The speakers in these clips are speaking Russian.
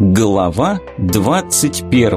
Глава 21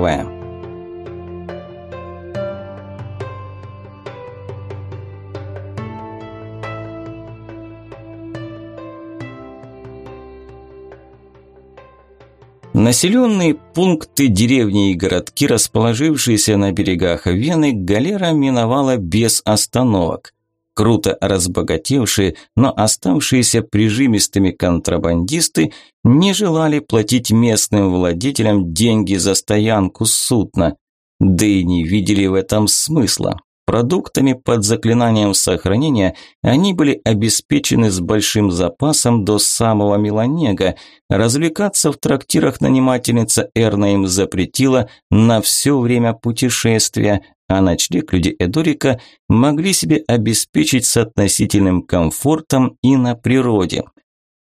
Населенные пункты, деревни и городки, расположившиеся на берегах Вены, галера миновала без остановок. Круто разбогатевшие, но оставшиеся прижимистыми контрабандисты не желали платить местным владетелям деньги за стоянку судна, да и не видели в этом смысла. Продуктами под заклинанием сохранения они были обеспечены с большим запасом до самого Меланега. Развлекаться в трактирах нанимательница Эрна им запретила на все время путешествия, а ночлег люди Эдорика могли себе обеспечить с относительным комфортом и на природе.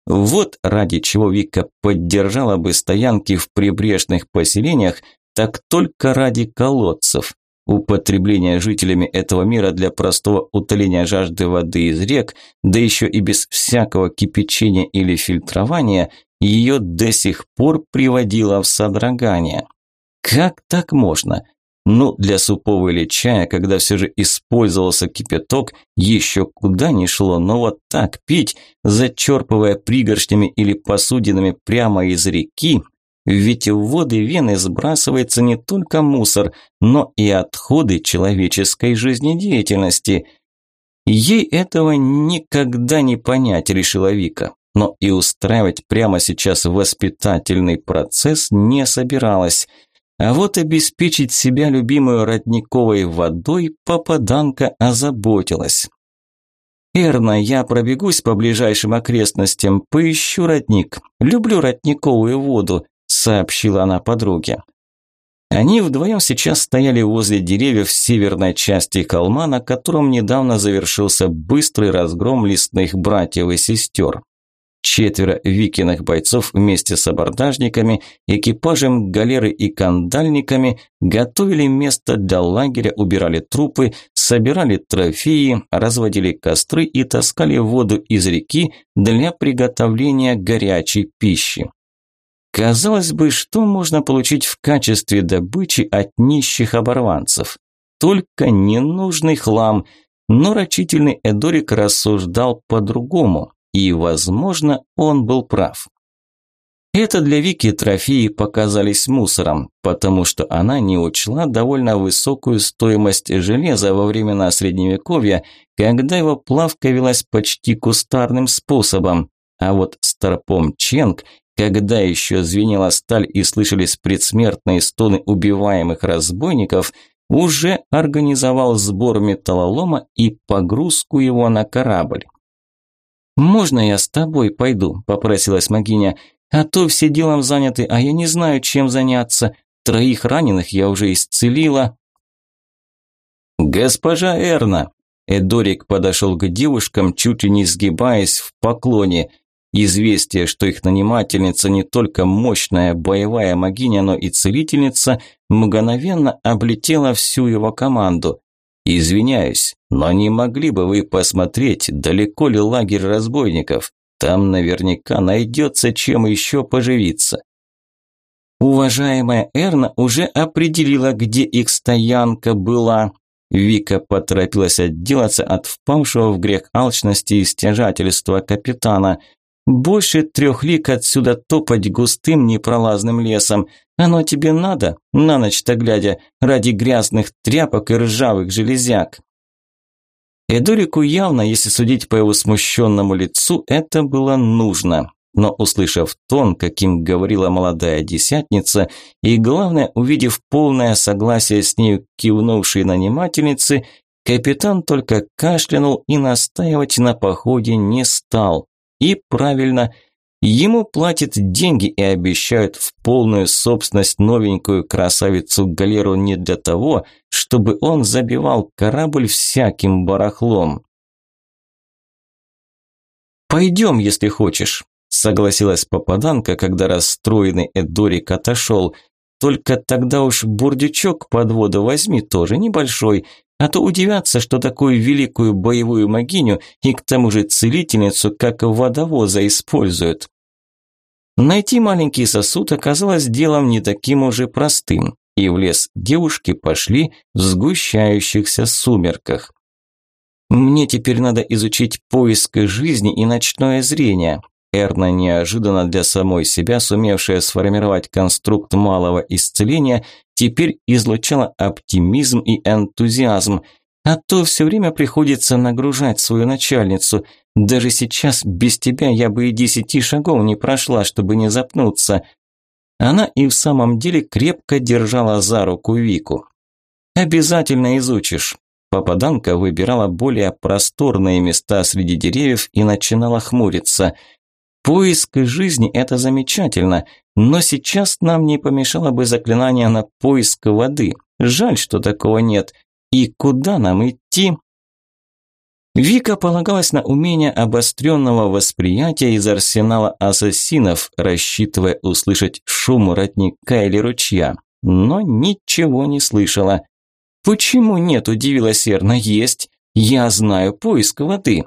Вот ради чего Вика поддержала бы стоянки в прибрежных поселениях, так только ради колодцев. Употребление жителями этого мира для простого утоления жажды воды из рек, да еще и без всякого кипячения или фильтрования, ее до сих пор приводило в содрогание. Как так можно? Ну, для супов или чая, когда все же использовался кипяток, еще куда ни шло, но вот так пить, зачерпывая пригоршнями или посудинами прямо из реки, ведь в воды Вены сбрасывается не только мусор, но и отходы человеческой жизнедеятельности. Ей этого никогда не понять, решила Вика. Но и устраивать прямо сейчас воспитательный процесс не собиралась. А вот обеспечить себя любимой родниковой водой попаданка озаботилась. «Эрна, я пробегусь по ближайшим окрестностям, поищу родник. Люблю родниковую воду сообщила она подруге. Они вдвоем сейчас стояли возле деревьев северной части холма, на котором недавно завершился быстрый разгром лесных братьев и сестер. Четверо викиных бойцов вместе с абордажниками, экипажем галеры и кандальниками готовили место для лагеря, убирали трупы, собирали трофеи, разводили костры и таскали воду из реки для приготовления горячей пищи. Казалось бы, что можно получить в качестве добычи от нищих оборванцев? Только ненужный хлам. Но рачительный Эдорик рассуждал по-другому, и, возможно, он был прав. Это для Вики трофеи показались мусором, потому что она не учла довольно высокую стоимость железа во времена Средневековья, когда его плавка велась почти кустарным способом. А вот Старпом Ченг когда еще звенела сталь и слышались предсмертные стоны убиваемых разбойников, уже организовал сбор металлолома и погрузку его на корабль. «Можно я с тобой пойду?» – попросилась Магиня. «А то все делом заняты, а я не знаю, чем заняться. Троих раненых я уже исцелила». «Госпожа Эрна!» Эдорик подошел к девушкам, чуть ли не сгибаясь в поклоне. Известие, что их нанимательница не только мощная боевая магиня, но и целительница, мгновенно облетело всю его команду. «Извиняюсь, но не могли бы вы посмотреть, далеко ли лагерь разбойников? Там наверняка найдется чем еще поживиться». Уважаемая Эрна уже определила, где их стоянка была. Вика поторопилась отделаться от впавшего в грех алчности и стяжательства капитана – больше трех лик отсюда топать густым непролазным лесом. Оно тебе надо, на ночь-то глядя, ради грязных тряпок и ржавых железяк. Эдорику явно, если судить по его смущенному лицу, это было нужно. Но услышав тон, каким говорила молодая десятница, и главное, увидев полное согласие с нею кивнувшей нанимательницы, капитан только кашлянул и настаивать на походе не стал. И правильно, ему платят деньги и обещают в полную собственность новенькую красавицу-галеру не для того, чтобы он забивал корабль всяким барахлом. «Пойдем, если хочешь», – согласилась попаданка, когда расстроенный Эдорик отошел. «Только тогда уж бурдючок под воду возьми тоже небольшой, а то удивятся, что такую великую боевую могиню и к тому же целительницу, как водовоза, используют. Найти маленький сосуд оказалось делом не таким уже простым, и в лес девушки пошли в сгущающихся сумерках. Мне теперь надо изучить поиск жизни и ночное зрение. Эрна, неожиданно для самой себя, сумевшая сформировать конструкт малого исцеления, теперь излучала оптимизм и энтузиазм. А то все время приходится нагружать свою начальницу. Даже сейчас без тебя я бы и десяти шагов не прошла, чтобы не запнуться. Она и в самом деле крепко держала за руку Вику. «Обязательно изучишь. Попаданка выбирала более просторные места среди деревьев и начинала хмуриться. Поиск жизни – это замечательно, но сейчас нам не помешало бы заклинание на поиск воды. Жаль, что такого нет. И куда нам идти? Вика полагалась на умение обостренного восприятия из арсенала ассасинов, рассчитывая услышать шум родника или ручья, но ничего не слышала. «Почему нет?» – удивилась Эрна. «Есть. Я знаю поиск воды».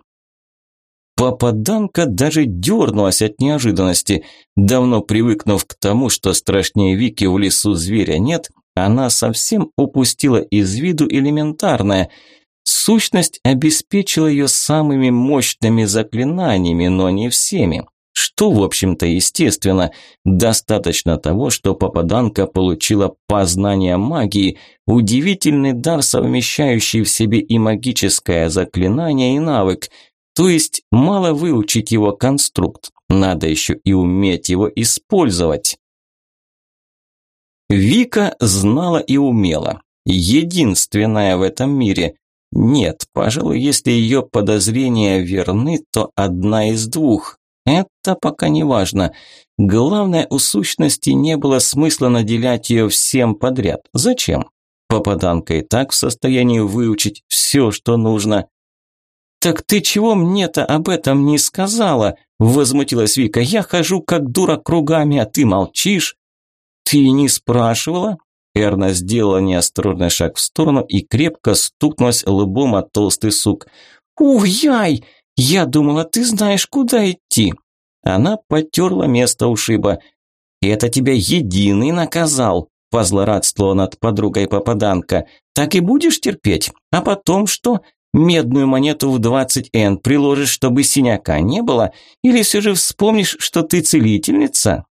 Попаданка даже дернулась от неожиданности. Давно привыкнув к тому, что страшнее Вики в лесу зверя нет, она совсем упустила из виду элементарное. Сущность обеспечила ее самыми мощными заклинаниями, но не всеми. Что, в общем-то, естественно. Достаточно того, что попаданка получила познание магии, удивительный дар, совмещающий в себе и магическое заклинание, и навык. То есть мало выучить его конструкт, надо еще и уметь его использовать. Вика знала и умела. Единственная в этом мире. Нет, пожалуй, если ее подозрения верны, то одна из двух. Это пока не важно. Главное, у сущности не было смысла наделять ее всем подряд. Зачем? Попаданка и так в состоянии выучить все, что нужно. «Так ты чего мне-то об этом не сказала?» – возмутилась Вика. «Я хожу как дура кругами, а ты молчишь». «Ты не спрашивала?» Эрна сделала неосторожный шаг в сторону и крепко стукнулась лбом о толстый сук. «Уй-яй! «Я думала, ты знаешь, куда идти». Она потерла место ушиба. «Это тебя единый наказал», – позлорадствовала над подругой попаданка. «Так и будешь терпеть? А потом что? Медную монету в 20 н приложишь, чтобы синяка не было? Или все же вспомнишь, что ты целительница?»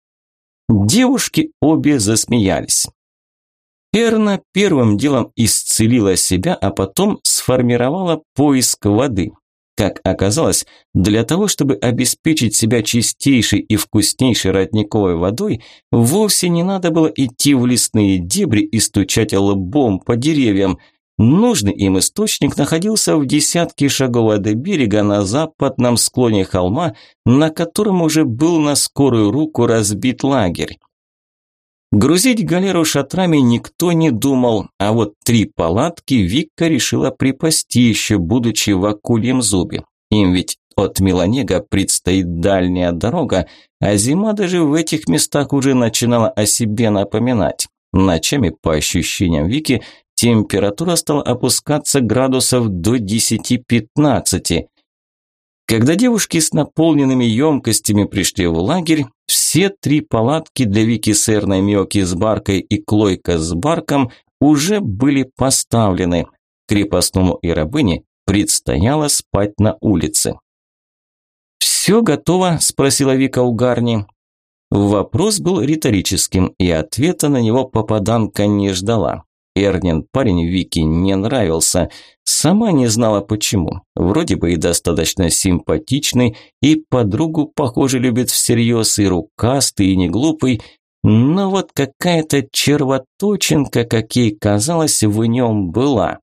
Девушки обе засмеялись. Эрна первым делом исцелила себя, а потом сформировала поиск воды. Как оказалось, для того, чтобы обеспечить себя чистейшей и вкуснейшей родниковой водой, вовсе не надо было идти в лесные дебри и стучать лбом по деревьям. Нужный им источник находился в десятке шагов от берега на западном склоне холма, на котором уже был на скорую руку разбит лагерь. Грузить галеру шатрами никто не думал, а вот три палатки Викка решила припасти еще, будучи в акульем зубе. Им ведь от Меланега предстоит дальняя дорога, а зима даже в этих местах уже начинала о себе напоминать. Ночами, по ощущениям Вики, температура стала опускаться градусов до 10-15. Когда девушки с наполненными емкостями пришли в лагерь, все три палатки для Вики с Эрной Миоки с Баркой и Клойка с Барком уже были поставлены. Крепостному и рабыне предстояло спать на улице. «Все готово?» – спросила Вика у Гарни. Вопрос был риторическим, и ответа на него попаданка не ждала. Эрнин парень Вики не нравился. Сама не знала почему. Вроде бы и достаточно симпатичный, и подругу, похоже, любит всерьез, и рукастый, и не глупый, но вот какая-то червоточинка, как ей казалось, в нем была.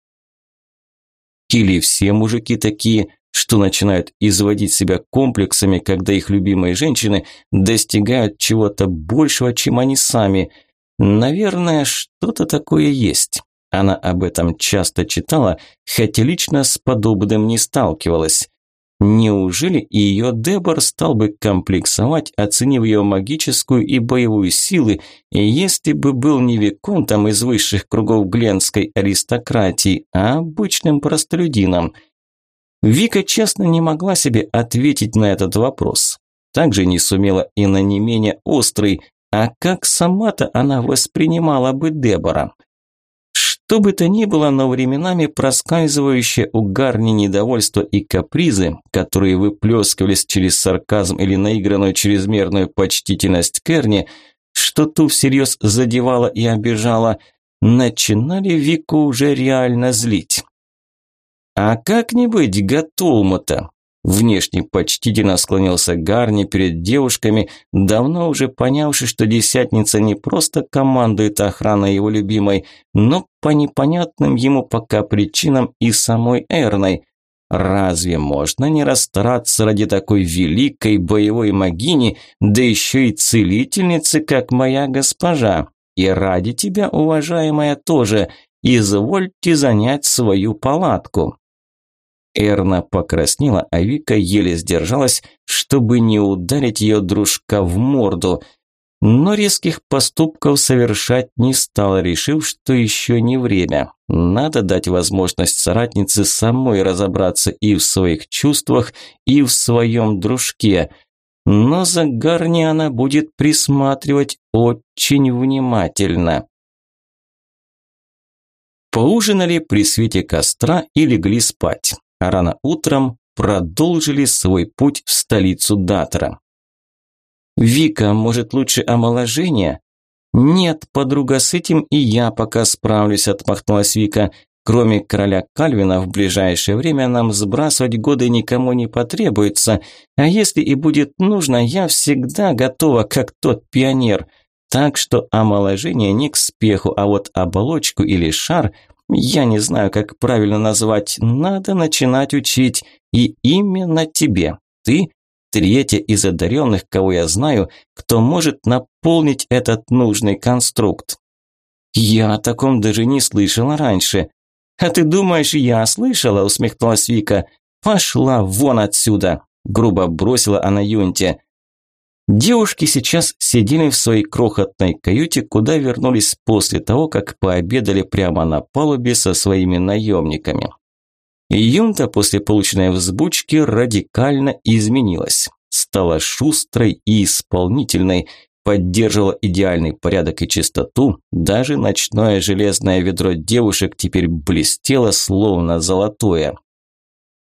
Или все мужики такие, что начинают изводить себя комплексами, когда их любимые женщины достигают чего-то большего, чем они сами – Наверное, что-то такое есть. Она об этом часто читала, хотя лично с подобным не сталкивалась. Неужели и ее Дебор стал бы комплексовать, оценив ее магическую и боевую силы, если бы был не виконтом из высших кругов гленской аристократии, а обычным простолюдином? Вика честно не могла себе ответить на этот вопрос. также не сумела и на не менее острый. А как сама-то она воспринимала бы Дебора? Что бы то ни было, но временами проскальзывающее у Гарни недовольство и капризы, которые выплескивались через сарказм или наигранную чрезмерную почтительность Керни, что ту всерьез задевала и обижала, начинали Вику уже реально злить. «А как не быть Гатулму-то?» Внешне почтительно склонился Гарни перед девушками, давно уже понявший, что десятница не просто командует охраной его любимой, но по непонятным ему пока причинам и самой Эрной. Разве можно не расстараться ради такой великой боевой могини, да еще и целительницы, как моя госпожа? И ради тебя, уважаемая, тоже. Извольте занять свою палатку. Эрна покраснела, а Вика еле сдержалась, чтобы не ударить ее дружка в морду. Но резких поступков совершать не стала, решив, что еще не время. Надо дать возможность соратнице самой разобраться и в своих чувствах, и в своем дружке. Но за Гарни она будет присматривать очень внимательно. Поужинали при свете костра и легли спать а рано утром продолжили свой путь в столицу Датора. «Вика, может, лучше омоложение?» «Нет, подруга, с этим и я пока справлюсь», – отмахнулась Вика. «Кроме короля Кальвина, в ближайшее время нам сбрасывать годы никому не потребуется, а если и будет нужно, я всегда готова, как тот пионер. Так что омоложение не к спеху, а вот оболочку или шар – я не знаю, как правильно назвать, надо начинать учить, и именно тебе. Ты третья из одаренных, кого я знаю, кто может наполнить этот нужный конструкт. Я о таком даже не слышала раньше. А ты думаешь, я слышала, усмехнулась Вика. Пошла вон отсюда, грубо бросила она Юнте. Девушки сейчас сидели в своей крохотной каюте, куда вернулись после того, как пообедали прямо на палубе со своими наемниками. Юнта после полученной взбучки радикально изменилась. Стала шустрой и исполнительной, поддерживала идеальный порядок и чистоту, даже ночное железное ведро девушек теперь блестело словно золотое.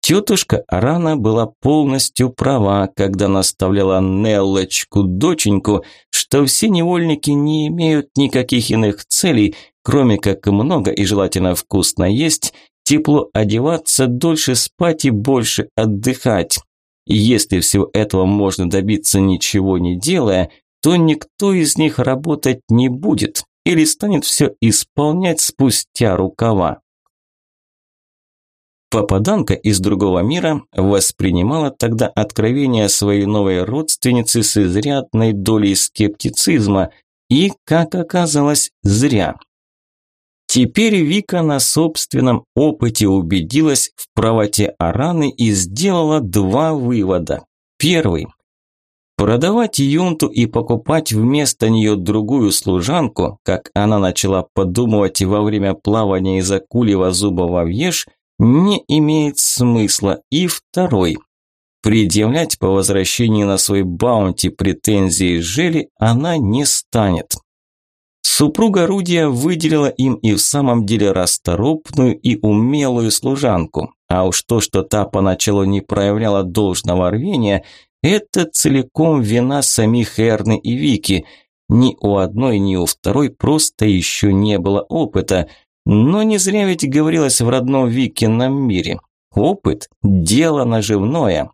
Тетушка Арана была полностью права, когда наставляла Неллочку, доченьку, что все невольники не имеют никаких иных целей, кроме как много и желательно вкусно есть, тепло одеваться, дольше спать и больше отдыхать. И если всего этого можно добиться ничего не делая, то никто из них работать не будет или станет все исполнять спустя рукава. Попаданка из другого мира воспринимала тогда откровение своей новой родственницы с изрядной долей скептицизма и, как оказалось, зря. Теперь Вика на собственном опыте убедилась в правоте Араны и сделала два вывода. Первый. Продавать юнту и покупать вместо нее другую служанку, как она начала подумывать во время плавания из акулевого зуба во не имеет смысла. И второй. Предъявлять по возвращении на свой баунти претензии Жели она не станет. Супруга Рудия выделила им и в самом деле расторопную и умелую служанку. А уж то, что та поначалу не проявляла должного рвения, это целиком вина самих Эрны и Вики. Ни у одной, ни у второй просто еще не было опыта. Но не зря ведь говорилось в родном Викином мире. Опыт – дело наживное.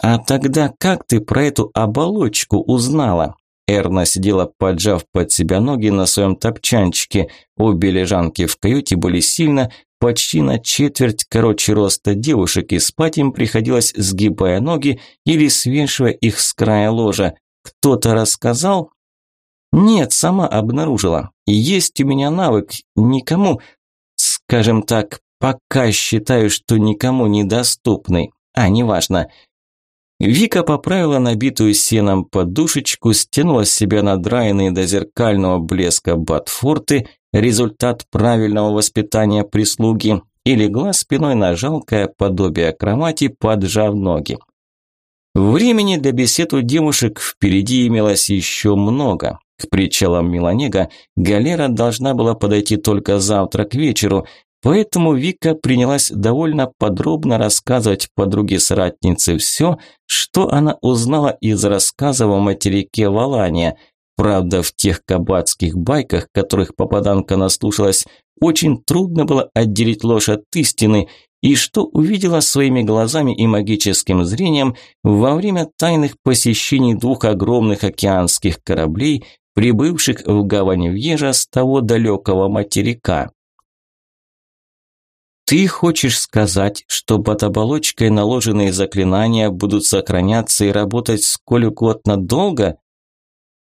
А тогда как ты про эту оболочку узнала? Эрна сидела, поджав под себя ноги на своем топчанчике. Обе лежанки в каюте были сильно, почти на четверть короче роста девушек, и спать им приходилось, сгибая ноги или свешивая их с края ложа. Кто-то рассказал? Нет, сама обнаружила. Есть у меня навык, никому, скажем так, пока считаю, что никому недоступный. А, неважно. Вика поправила набитую сеном подушечку, стянула с себя надраенные до зеркального блеска ботфорты, результат правильного воспитания прислуги, и легла спиной на жалкое подобие кровати, поджав ноги. Времени для бесед у девушек впереди имелось еще много. К причалам Милонега галера должна была подойти только завтра к вечеру, поэтому Вика принялась довольно подробно рассказывать подруге-соратнице все, что она узнала из рассказов о материке Валания. Правда, в тех кабацких байках, которых попаданка наслушалась, очень трудно было отделить ложь от истины, и что увидела своими глазами и магическим зрением во время тайных посещений двух огромных океанских кораблей, прибывших в гавань Вьежа с того далекого материка. Ты хочешь сказать, что под оболочкой наложенные заклинания будут сохраняться и работать сколь угодно долго?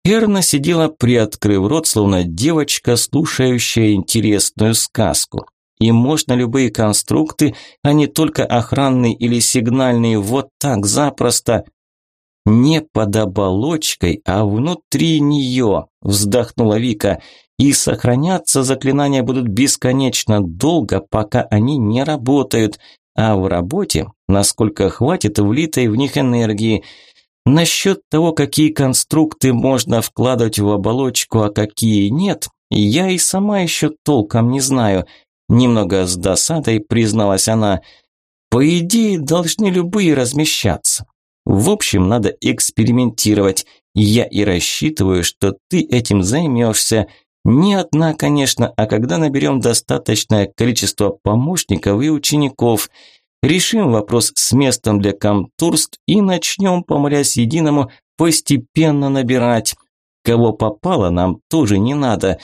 Эрна сидела, приоткрыв рот, словно девочка, слушающая интересную сказку. И можно любые конструкты, а не только охранные или сигнальные, вот так запросто не под оболочкой, а внутри нее, вздохнула Вика. И сохраняться заклинания будут бесконечно долго, пока они не работают, а в работе, насколько хватит влитой в них энергии. Насчет того, какие конструкты можно вкладывать в оболочку, а какие нет, я и сама еще толком не знаю. Немного с досадой призналась она. По идее, должны любые размещаться. В общем, надо экспериментировать. Я и рассчитываю, что ты этим займешься. Не одна, конечно, а когда наберем достаточное количество помощников и учеников. Решим вопрос с местом для комтурств и начнем, помолясь единому, постепенно набирать. Кого попало, нам тоже не надо.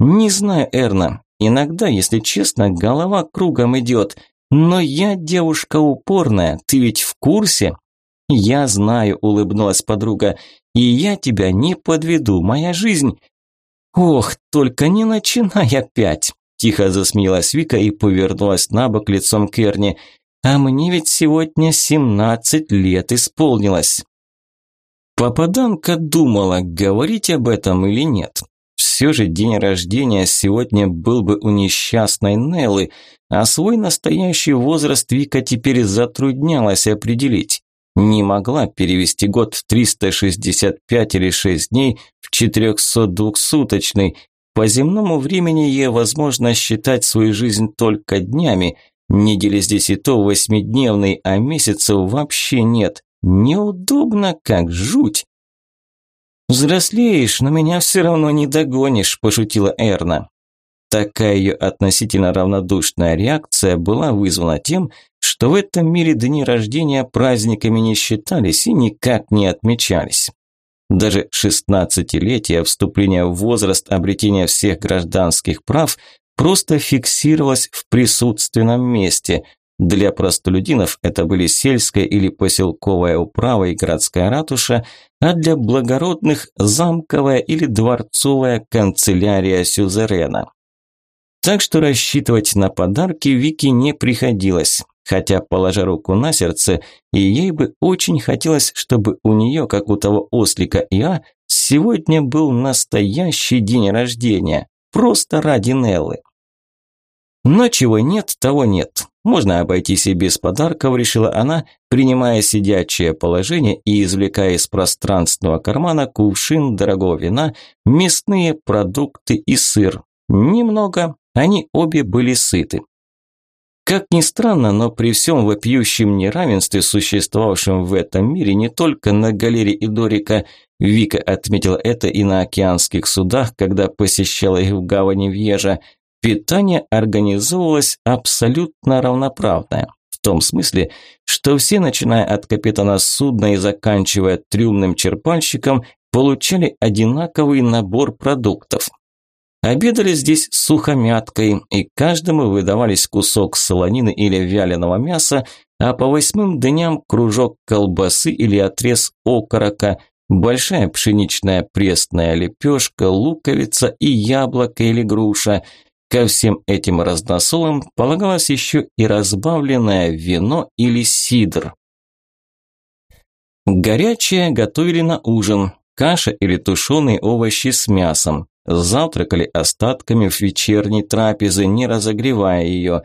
Не знаю, Эрна, иногда, если честно, голова кругом идет. Но я девушка упорная, ты ведь в курсе? «Я знаю», – улыбнулась подруга, – «и я тебя не подведу, моя жизнь...» «Ох, только не начинай опять!» – тихо засмеялась Вика и повернулась на бок лицом к Эрне. «А мне ведь сегодня семнадцать лет исполнилось». Попаданка думала, говорить об этом или нет. Все же день рождения сегодня был бы у несчастной Неллы, а свой настоящий возраст Вика теперь затруднялась определить не могла перевести год в 365 или 6 дней в 402-суточный. По земному времени ей возможно считать свою жизнь только днями. Недели здесь и то восьмидневной, а месяцев вообще нет. Неудобно, как жуть. «Взрослеешь, но меня все равно не догонишь», – пошутила Эрна. Такая ее относительно равнодушная реакция была вызвана тем, что в этом мире дни рождения праздниками не считались и никак не отмечались. Даже шестнадцатилетие, вступление в возраст обретения всех гражданских прав просто фиксировалось в присутственном месте. Для простолюдинов это были сельская или поселковая управа и городская ратуша, а для благородных – замковая или дворцовая канцелярия сюзерена. Так что рассчитывать на подарки Вики не приходилось. Хотя, положа руку на сердце, и ей бы очень хотелось, чтобы у нее, как у того ослика Иа, сегодня был настоящий день рождения. Просто ради Неллы. Но чего нет, того нет. Можно обойтись и без подарков, решила она, принимая сидячее положение и извлекая из пространственного кармана кувшин дорогого вина, мясные продукты и сыр. Немного, они обе были сыты. Как ни странно, но при всем вопиющем неравенстве, существовавшем в этом мире не только на галере Идорика, Вика отметила это и на океанских судах, когда посещала их в гавани Вьежа, питание организовывалось абсолютно равноправное. В том смысле, что все, начиная от капитана судна и заканчивая трюмным черпальщиком, получали одинаковый набор продуктов. Обедали здесь сухомяткой, и каждому выдавались кусок солонины или вяленого мяса, а по восьмым дням кружок колбасы или отрез окорока, большая пшеничная пресная лепешка, луковица и яблоко или груша. Ко всем этим разносолам полагалось еще и разбавленное вино или сидр. Горячее готовили на ужин, каша или тушеные овощи с мясом. Завтракали остатками в вечерней трапезы, не разогревая ее.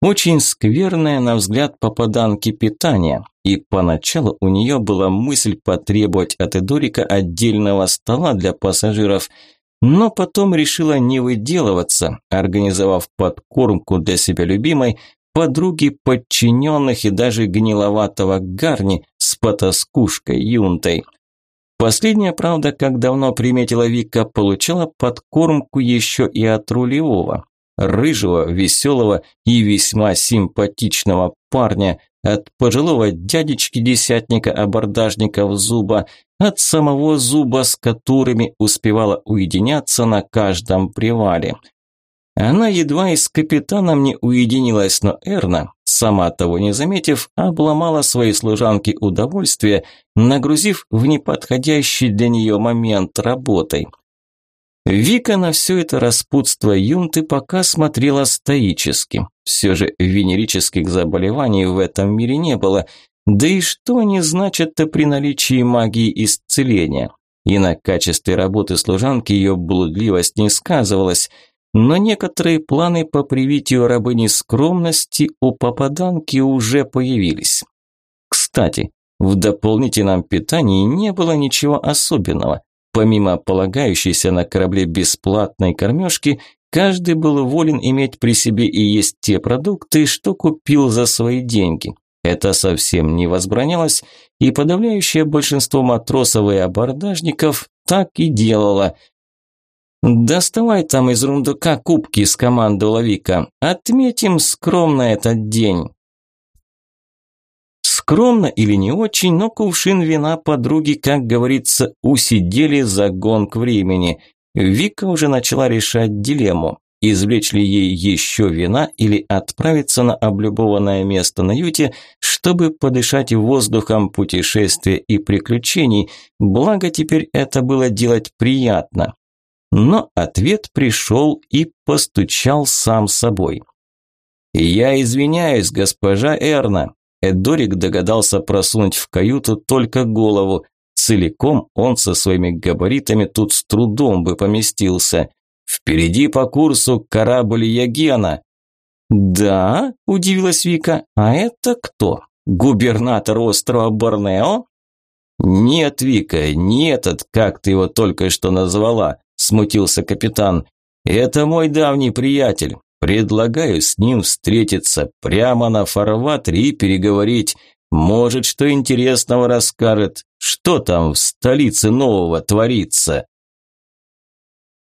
Очень скверное, на взгляд попаданки, питание. и поначалу у нее была мысль потребовать от Эдорика отдельного стола для пассажиров, но потом решила не выделываться, организовав подкормку для себя любимой, подруги подчиненных и даже гниловатого Гарни с потаскушкой Юнтой. Последняя, правда, как давно приметила Вика, получала подкормку еще и от рулевого. Рыжего, веселого и весьма симпатичного парня, от пожилого дядечки-десятника в Зуба, от самого Зуба, с которыми успевала уединяться на каждом привале. Она едва и с капитаном не уединилась, но Эрна, сама того не заметив, обломала своей служанке удовольствие, нагрузив в неподходящий для нее момент работой. Вика на все это распутство юнты пока смотрела стоически. Все же венерических заболеваний в этом мире не было. Да и что они значат-то при наличии магии исцеления? И на качестве работы служанки ее блудливость не сказывалась – но некоторые планы по привитию рабыни скромности у попаданки уже появились. Кстати, в дополнительном питании не было ничего особенного. Помимо полагающейся на корабле бесплатной кормежки, каждый был волен иметь при себе и есть те продукты, что купил за свои деньги. Это совсем не возбранялось, и подавляющее большинство матросов и абордажников так и делало – «Доставай там из рундука кубки», – скомандовала Вика. «Отметим скромно этот день». Скромно или не очень, но кувшин вина подруги, как говорится, усидели за гонг времени. Вика уже начала решать дилемму. Извлечь ли ей еще вина или отправиться на облюбованное место на юте, чтобы подышать воздухом путешествия и приключений, благо теперь это было делать приятно. Но ответ пришел и постучал сам собой. «Я извиняюсь, госпожа Эрна». Эдорик догадался просунуть в каюту только голову. Целиком он со своими габаритами тут с трудом бы поместился. «Впереди по курсу корабль Ягена». «Да?» – удивилась Вика. «А это кто? Губернатор острова Борнео?» «Нет, Вика, не этот, как ты его только что назвала смутился капитан. «Это мой давний приятель. Предлагаю с ним встретиться прямо на фарватере и переговорить. Может, что интересного расскажет. Что там в столице нового творится?»